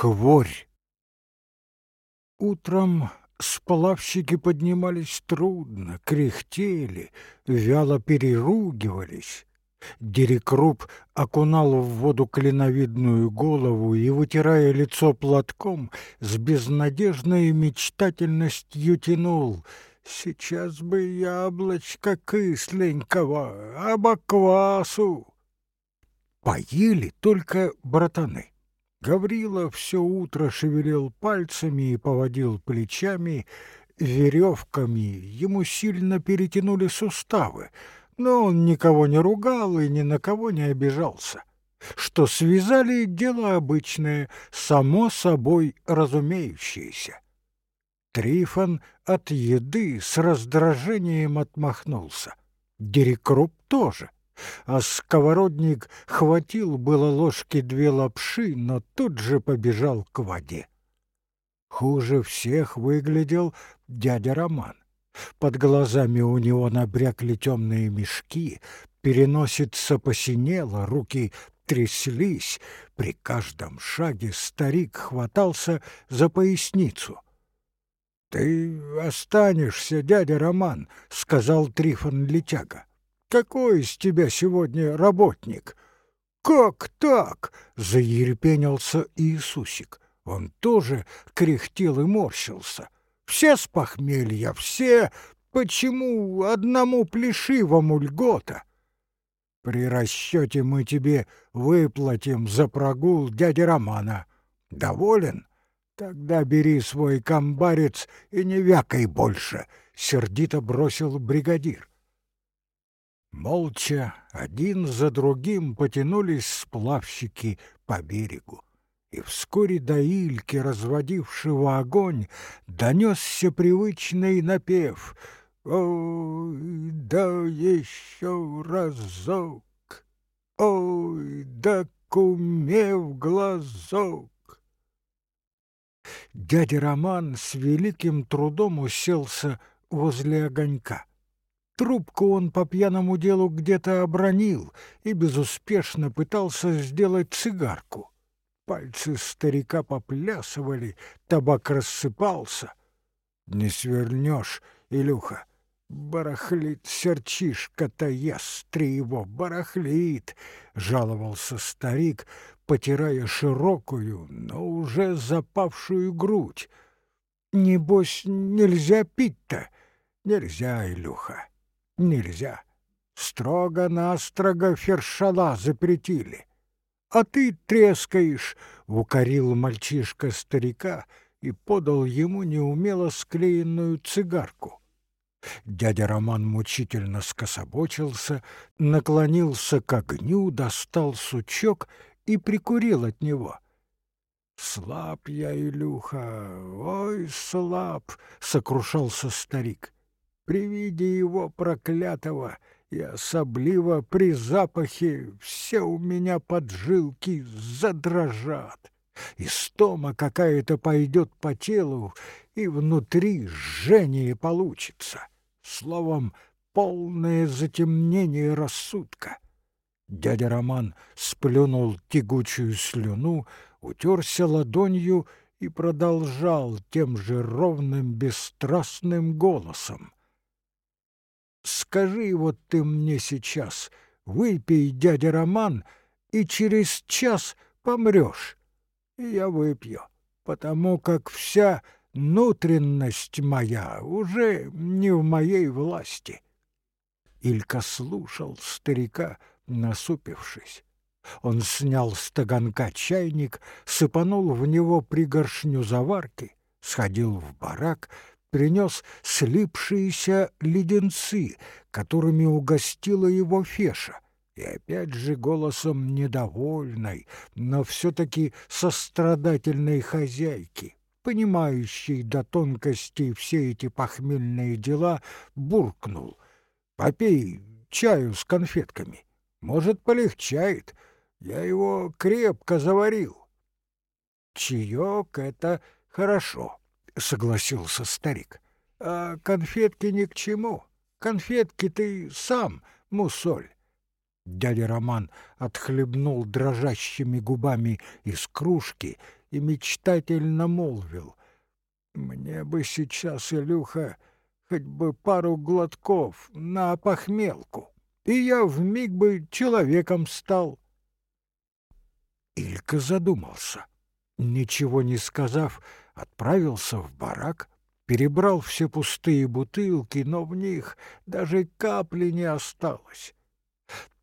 Хворь. Утром сплавщики поднимались трудно, кряхтели, вяло переругивались. Дерекруп окунал в воду клиновидную голову и, вытирая лицо платком, с безнадежной мечтательностью тянул «Сейчас бы яблочко кисленького, абаквасу!» Поели только братаны. Гаврила все утро шевелил пальцами и поводил плечами, веревками. Ему сильно перетянули суставы, но он никого не ругал и ни на кого не обижался. Что связали — дело обычное, само собой разумеющееся. Трифон от еды с раздражением отмахнулся. Дерекруп тоже — а сковородник хватил было ложки две лапши, но тут же побежал к воде. Хуже всех выглядел дядя Роман. Под глазами у него набрякли темные мешки, переносица посинела, руки тряслись. При каждом шаге старик хватался за поясницу. «Ты останешься, дядя Роман», — сказал Трифон Летяга. Какой из тебя сегодня работник? Как так? Заерепенился Иисусик. Он тоже кряхтел и морщился. Все с похмелья, все. Почему одному плешивому льгота? При расчете мы тебе выплатим за прогул дяди Романа. Доволен? Тогда бери свой комбарец и не вякай больше, — сердито бросил бригадир. Молча, один за другим потянулись сплавщики по берегу. И вскоре до Ильки, разводившего огонь, донесся привычный напев «Ой, да еще разок! Ой, да куме в глазок!» Дядя Роман с великим трудом уселся возле огонька. Трубку он по пьяному делу где-то обронил и безуспешно пытался сделать цигарку. Пальцы старика поплясывали, табак рассыпался. «Не свернешь, Илюха!» «Барахлит серчишка-то его, барахлит!» — жаловался старик, потирая широкую, но уже запавшую грудь. «Небось, нельзя пить-то?» «Нельзя, Илюха, нельзя. Строго-настрого фершала запретили. А ты трескаешь, — укорил мальчишка старика и подал ему неумело склеенную цигарку. Дядя Роман мучительно скособочился, наклонился к огню, достал сучок и прикурил от него. «Слаб я, Илюха, ой, слаб!» — сокрушался старик при виде его проклятого и особливо при запахе все у меня поджилки задрожат. И стома какая-то пойдет по телу, и внутри жжение получится. Словом, полное затемнение рассудка. Дядя Роман сплюнул тягучую слюну, утерся ладонью и продолжал тем же ровным бесстрастным голосом. Скажи вот ты мне сейчас, выпей, дядя Роман, и через час помрешь. И я выпью, потому как вся внутренность моя уже не в моей власти. Илька слушал старика, насупившись. Он снял с таганка чайник, сыпанул в него пригоршню заварки, сходил в барак — принес слипшиеся леденцы, которыми угостила его Феша, и опять же голосом недовольной, но все-таки сострадательной хозяйки, понимающей до тонкостей все эти похмельные дела, буркнул. «Попей чаю с конфетками. Может, полегчает. Я его крепко заварил». «Чаек — это хорошо», — согласился старик. «А конфетки ни к чему. Конфетки ты сам, мусоль». Дядя Роман отхлебнул дрожащими губами из кружки и мечтательно молвил. «Мне бы сейчас, Илюха, хоть бы пару глотков на похмелку, и я вмиг бы человеком стал». Илька задумался. Ничего не сказав, отправился в барак, перебрал все пустые бутылки, но в них даже капли не осталось.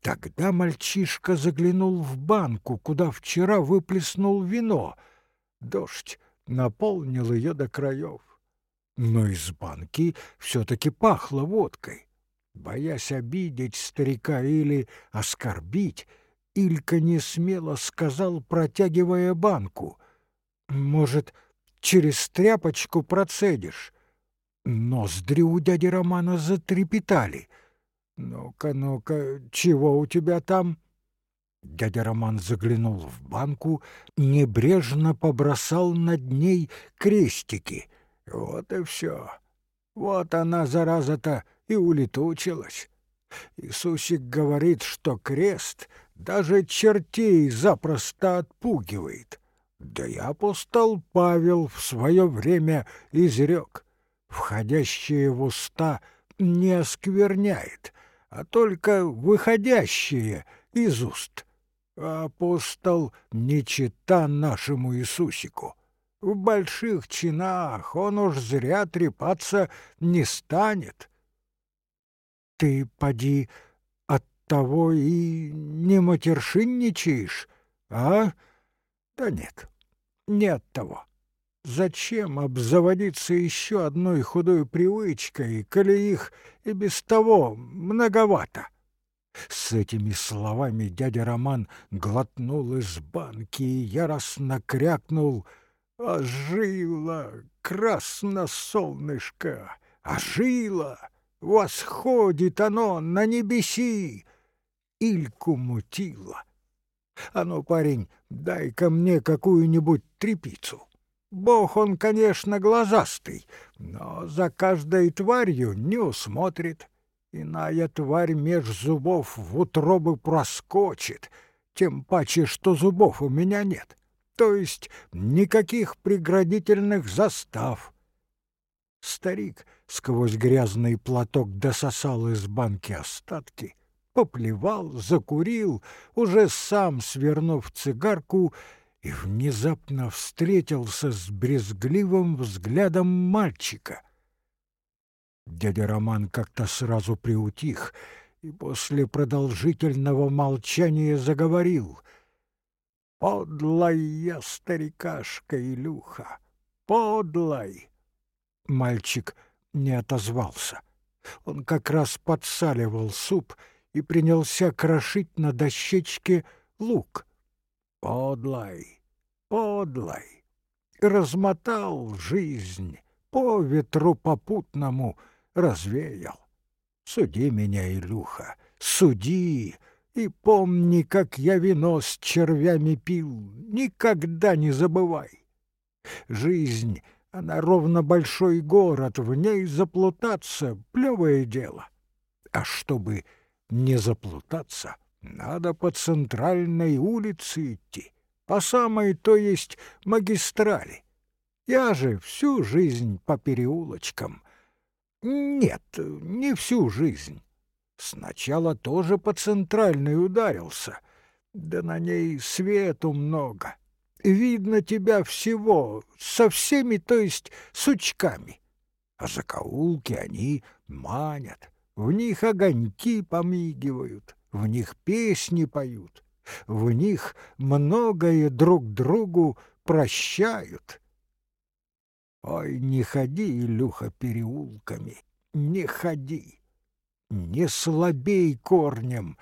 Тогда мальчишка заглянул в банку, куда вчера выплеснул вино. Дождь наполнил ее до краев. Но из банки все-таки пахло водкой. Боясь обидеть старика или оскорбить, Илька не смело сказал, протягивая банку. «Может, через тряпочку процедишь?» Ноздри у дяди Романа затрепетали — «Ну-ка, ну-ка, чего у тебя там?» Дядя Роман заглянул в банку, небрежно побросал над ней крестики. Вот и все. Вот она, зараза-то, и улетучилась. Иисусик говорит, что крест даже чертей запросто отпугивает. Да и апостол Павел в свое время изрек, входящее в уста не оскверняет, а только выходящие из уст. Апостол не чита нашему Иисусику. В больших чинах он уж зря трепаться не станет. Ты, поди, от того и не матершинничаешь, а? Да нет, не от того. Зачем обзаводиться еще одной худой привычкой, коли их и без того многовато? С этими словами дядя Роман глотнул из банки и яростно крякнул «Ожило, красно солнышко, ожило, восходит оно на небеси!» Ильку мутило. «А ну, парень, дай-ка мне какую-нибудь трепицу!» Бог он, конечно, глазастый, но за каждой тварью не усмотрит. Иная тварь меж зубов в утробы проскочит, тем паче, что зубов у меня нет, то есть никаких преградительных застав. Старик сквозь грязный платок дососал из банки остатки, поплевал, закурил, уже сам свернув цигарку и внезапно встретился с брезгливым взглядом мальчика. Дядя Роман как-то сразу приутих и после продолжительного молчания заговорил. «Подлая старикашка Илюха! Подлай!» Мальчик не отозвался. Он как раз подсаливал суп и принялся крошить на дощечке лук — Подлой, подлой, размотал жизнь, по ветру попутному развеял. Суди меня, Илюха, суди, и помни, как я вино с червями пил, никогда не забывай. Жизнь, она ровно большой город, в ней заплутаться — плевое дело. А чтобы не заплутаться — надо по центральной улице идти, по самой, то есть магистрали. Я же всю жизнь по переулочкам. Нет, не всю жизнь. Сначала тоже по центральной ударился, да на ней свету много. Видно тебя всего, со всеми, то есть сучками. А закоулки они манят, в них огоньки помигивают в них песни поют, в них многое друг другу прощают. Ой, не ходи, Илюха, переулками, не ходи, не слабей корнем,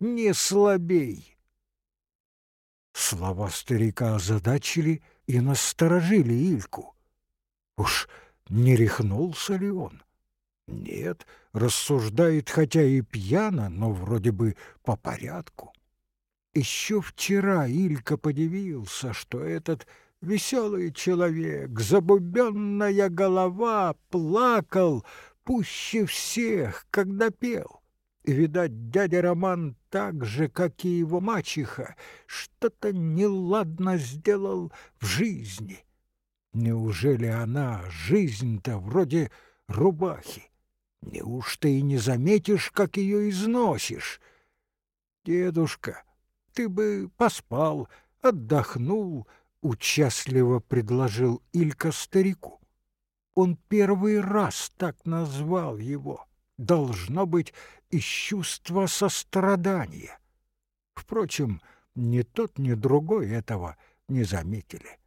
не слабей. Слова старика озадачили и насторожили Ильку. Уж не рехнулся ли он? Нет, рассуждает хотя и пьяно, но вроде бы по порядку. Еще вчера Илька подивился, что этот веселый человек, забубенная голова, плакал пуще всех, когда пел. Видать, дядя Роман так же, как и его мачеха, что-то неладно сделал в жизни. Неужели она, жизнь-то вроде рубахи? Неужто и не заметишь, как ее износишь? Дедушка, ты бы поспал, отдохнул, участливо предложил Илька старику. Он первый раз так назвал его. Должно быть из чувства сострадания. Впрочем, ни тот, ни другой этого не заметили.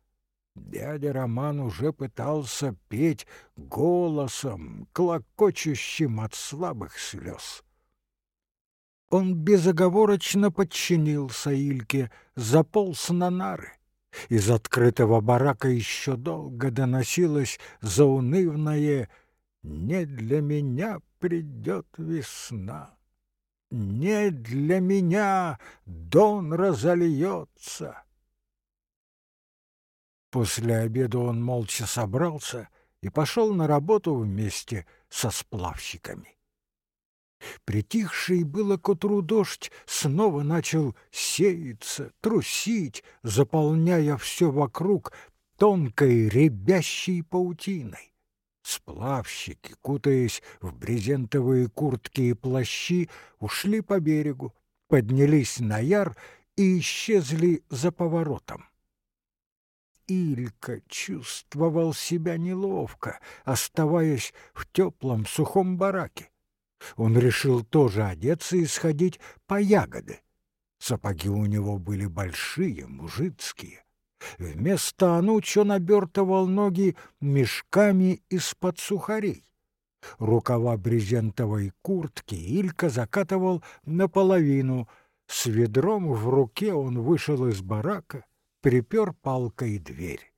Дядя Роман уже пытался петь голосом, клокочущим от слабых слез. Он безоговорочно подчинился Ильке, заполз на нары. Из открытого барака еще долго доносилось заунывное «Не для меня придет весна, не для меня дон разольется». После обеда он молча собрался и пошел на работу вместе со сплавщиками. Притихший было к утру дождь снова начал сеяться, трусить, заполняя все вокруг тонкой ребящей паутиной. Сплавщики, кутаясь в брезентовые куртки и плащи, ушли по берегу, поднялись на яр и исчезли за поворотом. Илька чувствовал себя неловко, оставаясь в теплом сухом бараке. Он решил тоже одеться и сходить по ягоды. Сапоги у него были большие, мужицкие. Вместо ануч он обертывал ноги мешками из-под сухарей. Рукава брезентовой куртки Илька закатывал наполовину. С ведром в руке он вышел из барака, припер палкой дверь.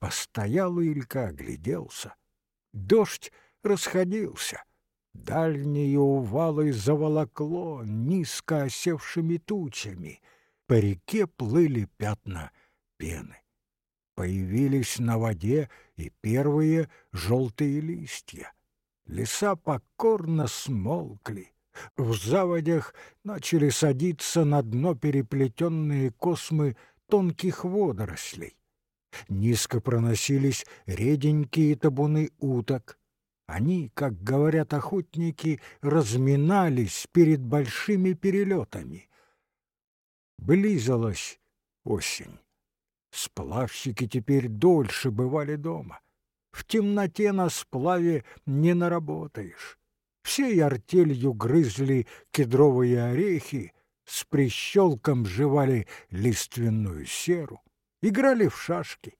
Постоял Илька, огляделся. Дождь расходился — Дальние увалы заволокло низко осевшими тучами. По реке плыли пятна пены. Появились на воде и первые желтые листья. Леса покорно смолкли. В заводях начали садиться на дно переплетенные космы тонких водорослей. Низко проносились реденькие табуны уток, они, как говорят охотники, разминались перед большими перелетами. Близилась осень. Сплавщики теперь дольше бывали дома. В темноте на сплаве не наработаешь. Всей артелью грызли кедровые орехи, с прищелком жевали лиственную серу, играли в шашки,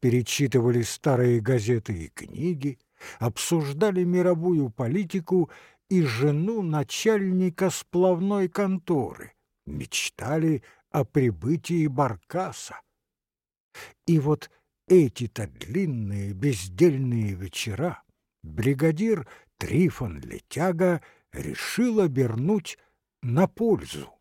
перечитывали старые газеты и книги, обсуждали мировую политику и жену начальника сплавной конторы, мечтали о прибытии Баркаса. И вот эти-то длинные бездельные вечера бригадир Трифон Летяга решил обернуть на пользу.